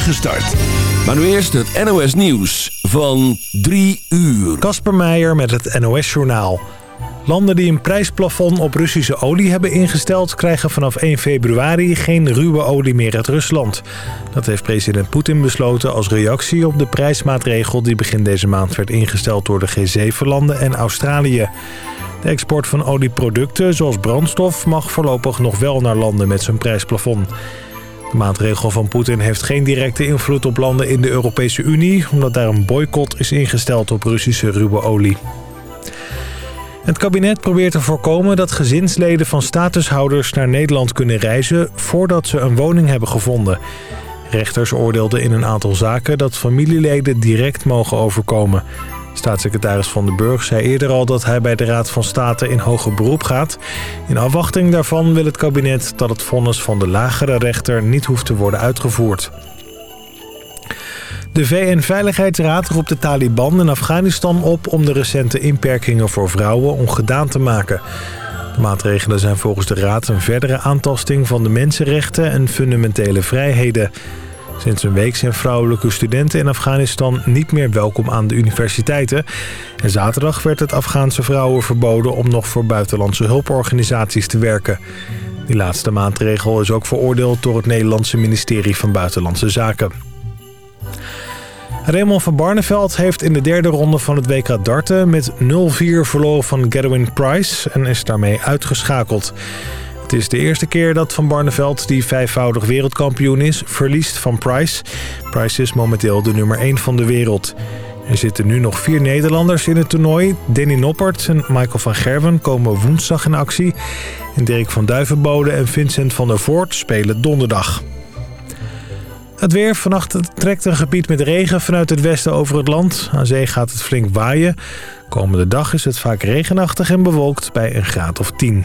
start. Maar nu eerst het NOS Nieuws van 3 uur. Kasper Meijer met het NOS Journaal. Landen die een prijsplafond op Russische olie hebben ingesteld... krijgen vanaf 1 februari geen ruwe olie meer uit Rusland. Dat heeft president Poetin besloten als reactie op de prijsmaatregel... die begin deze maand werd ingesteld door de G7-landen en Australië. De export van olieproducten, zoals brandstof... mag voorlopig nog wel naar landen met zijn prijsplafond. De maatregel van Poetin heeft geen directe invloed op landen in de Europese Unie... omdat daar een boycott is ingesteld op Russische ruwe olie. Het kabinet probeert te voorkomen dat gezinsleden van statushouders naar Nederland kunnen reizen voordat ze een woning hebben gevonden. Rechters oordeelden in een aantal zaken dat familieleden direct mogen overkomen. Staatssecretaris Van den Burg zei eerder al dat hij bij de Raad van State in hoger beroep gaat. In afwachting daarvan wil het kabinet dat het vonnis van de lagere rechter niet hoeft te worden uitgevoerd. De VN-veiligheidsraad roept de Taliban in Afghanistan op om de recente inperkingen voor vrouwen ongedaan te maken. De maatregelen zijn volgens de raad een verdere aantasting van de mensenrechten en fundamentele vrijheden. Sinds een week zijn vrouwelijke studenten in Afghanistan niet meer welkom aan de universiteiten. En zaterdag werd het Afghaanse vrouwen verboden om nog voor buitenlandse hulporganisaties te werken. Die laatste maatregel is ook veroordeeld door het Nederlandse ministerie van Buitenlandse Zaken. Raymond van Barneveld heeft in de derde ronde van het WK darten met 0-4 verloren van Gedwin Price en is daarmee uitgeschakeld. Het is de eerste keer dat Van Barneveld, die vijfvoudig wereldkampioen is, verliest van Price. Price is momenteel de nummer 1 van de wereld. Er zitten nu nog vier Nederlanders in het toernooi. Danny Noppert en Michael van Gerwen komen woensdag in actie. En Dirk van Duivenbode en Vincent van der Voort spelen donderdag. Het weer. Vannacht trekt een gebied met regen vanuit het westen over het land. Aan zee gaat het flink waaien. Komende dag is het vaak regenachtig en bewolkt bij een graad of 10.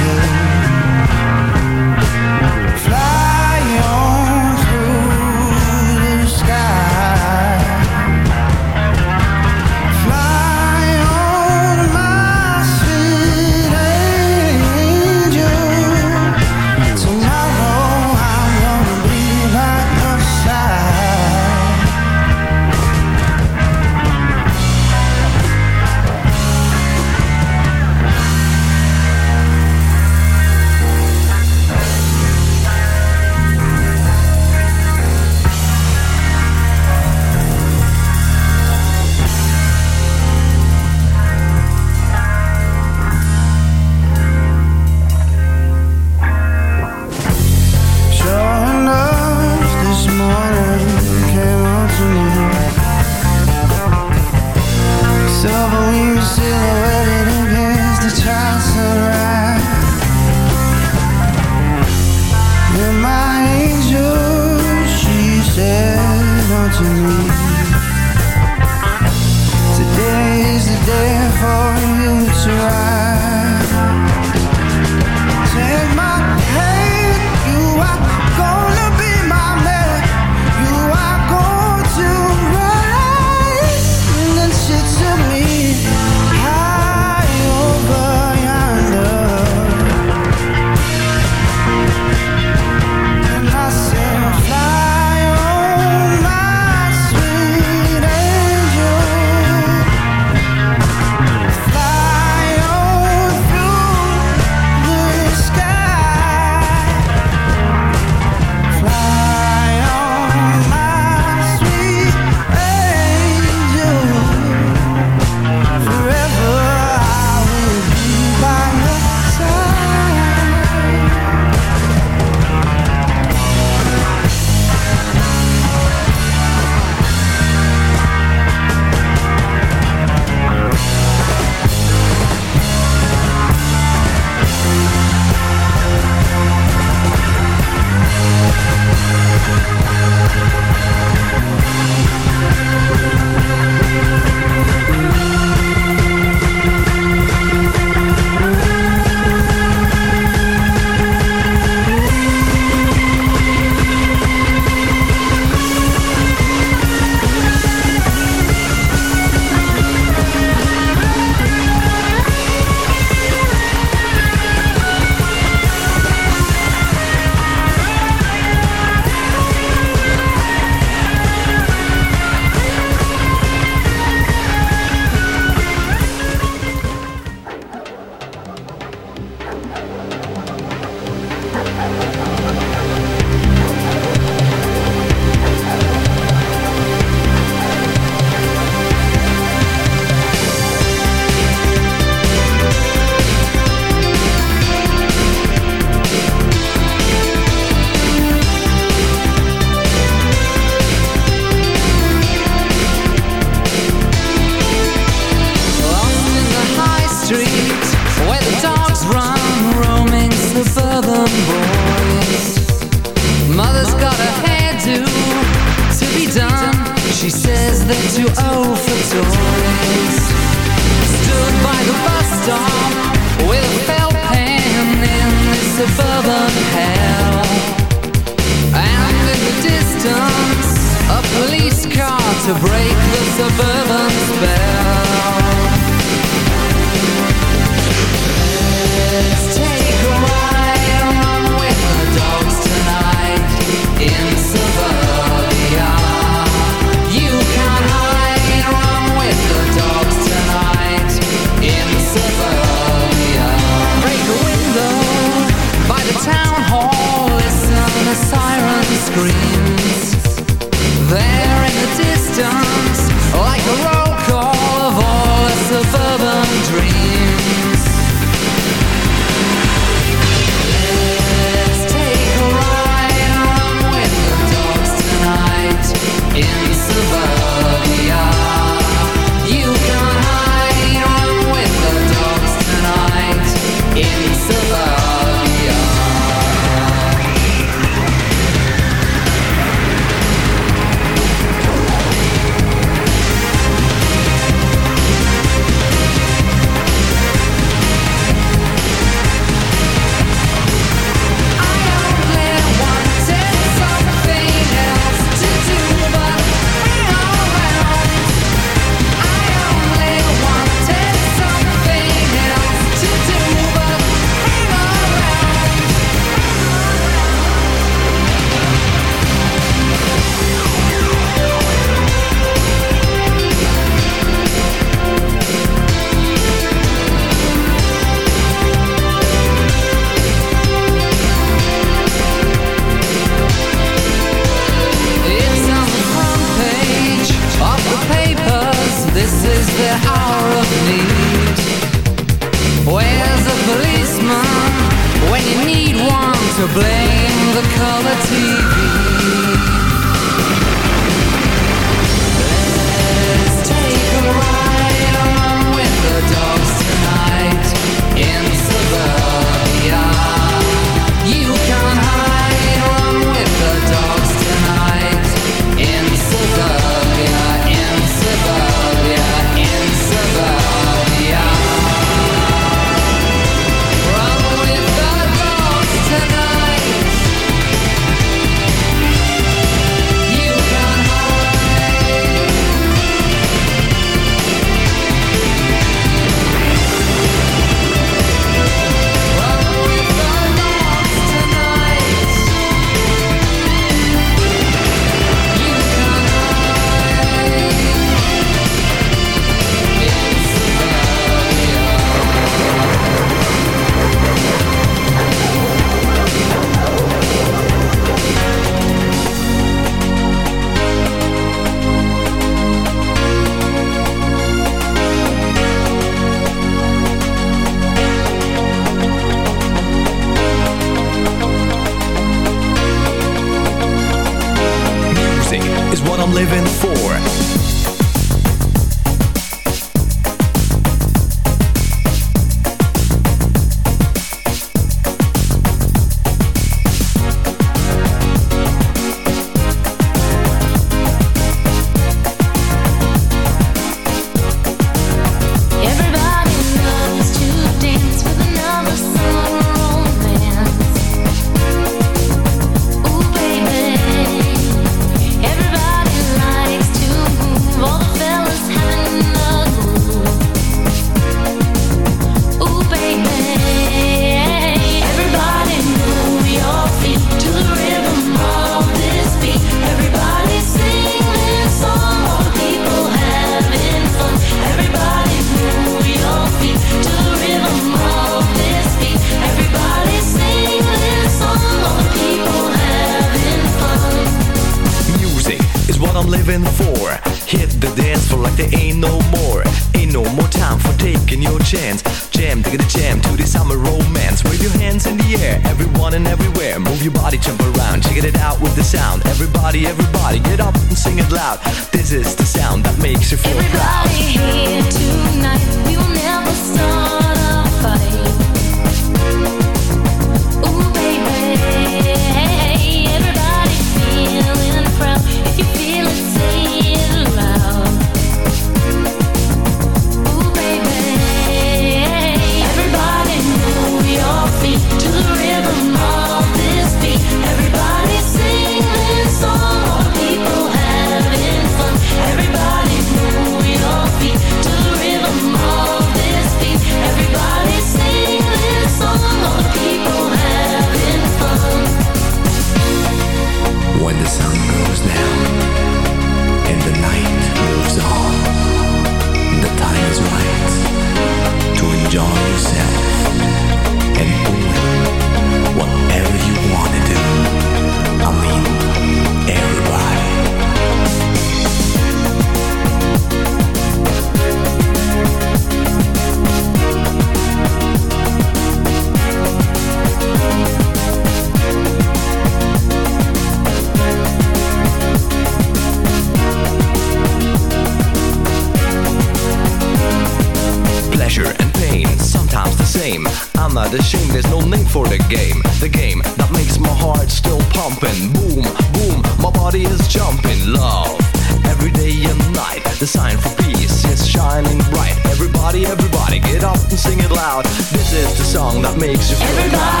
Makes you feel Everybody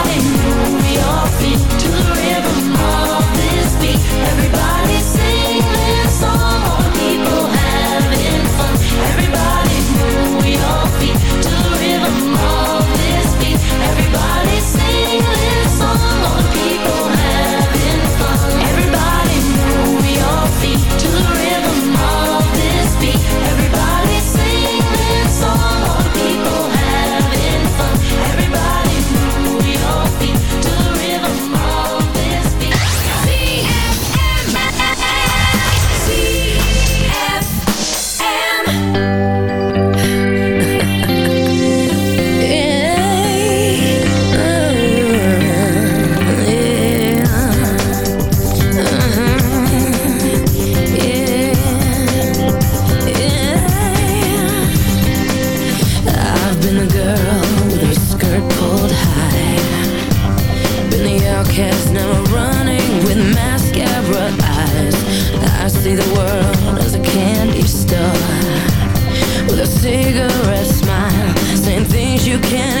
things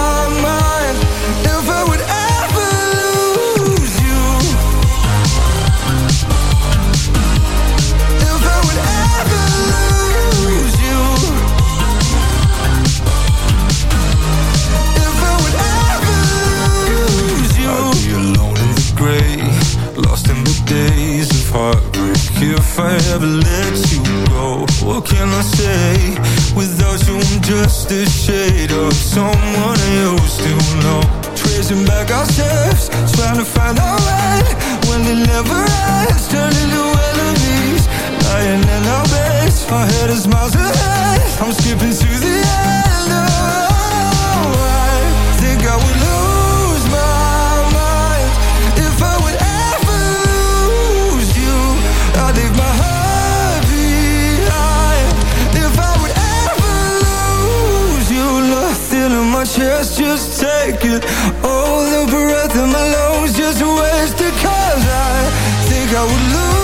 Say? Without you, I'm just a shade of someone used to know. Tracing back our steps, trying to find our way. When it never ends, turning to enemies. Lying in our beds, my head is miles ahead. I'm skipping to the All the breath in my lungs, just waste it. Cause I think I would lose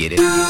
get it.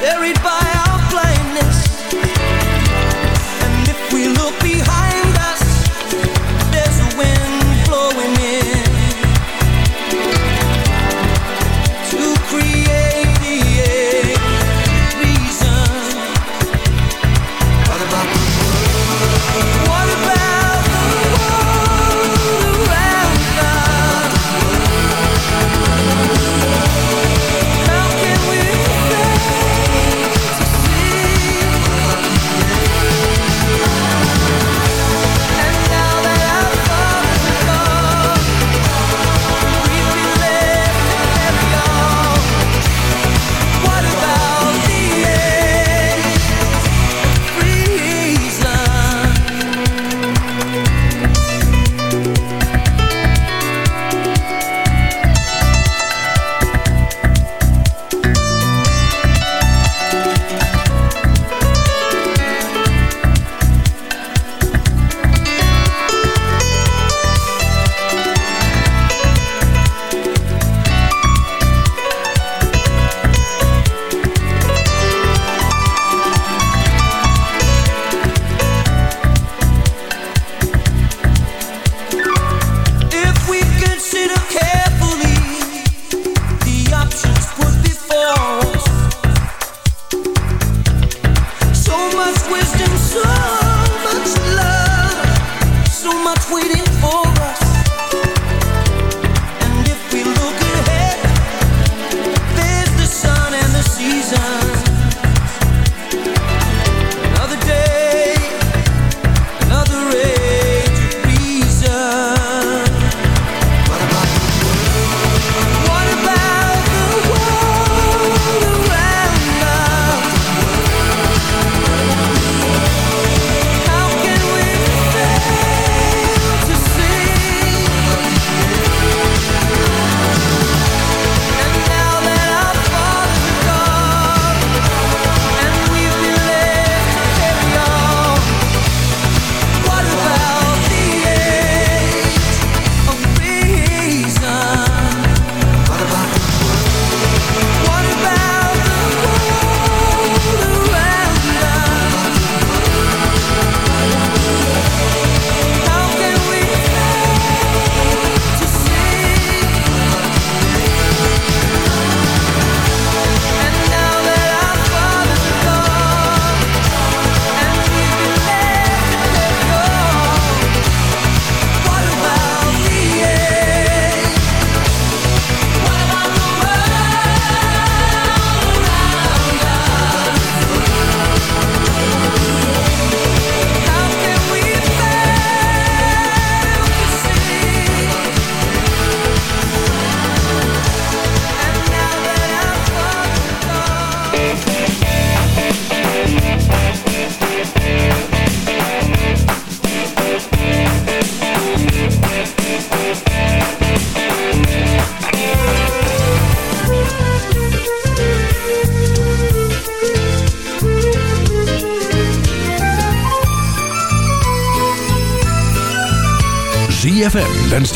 buried by.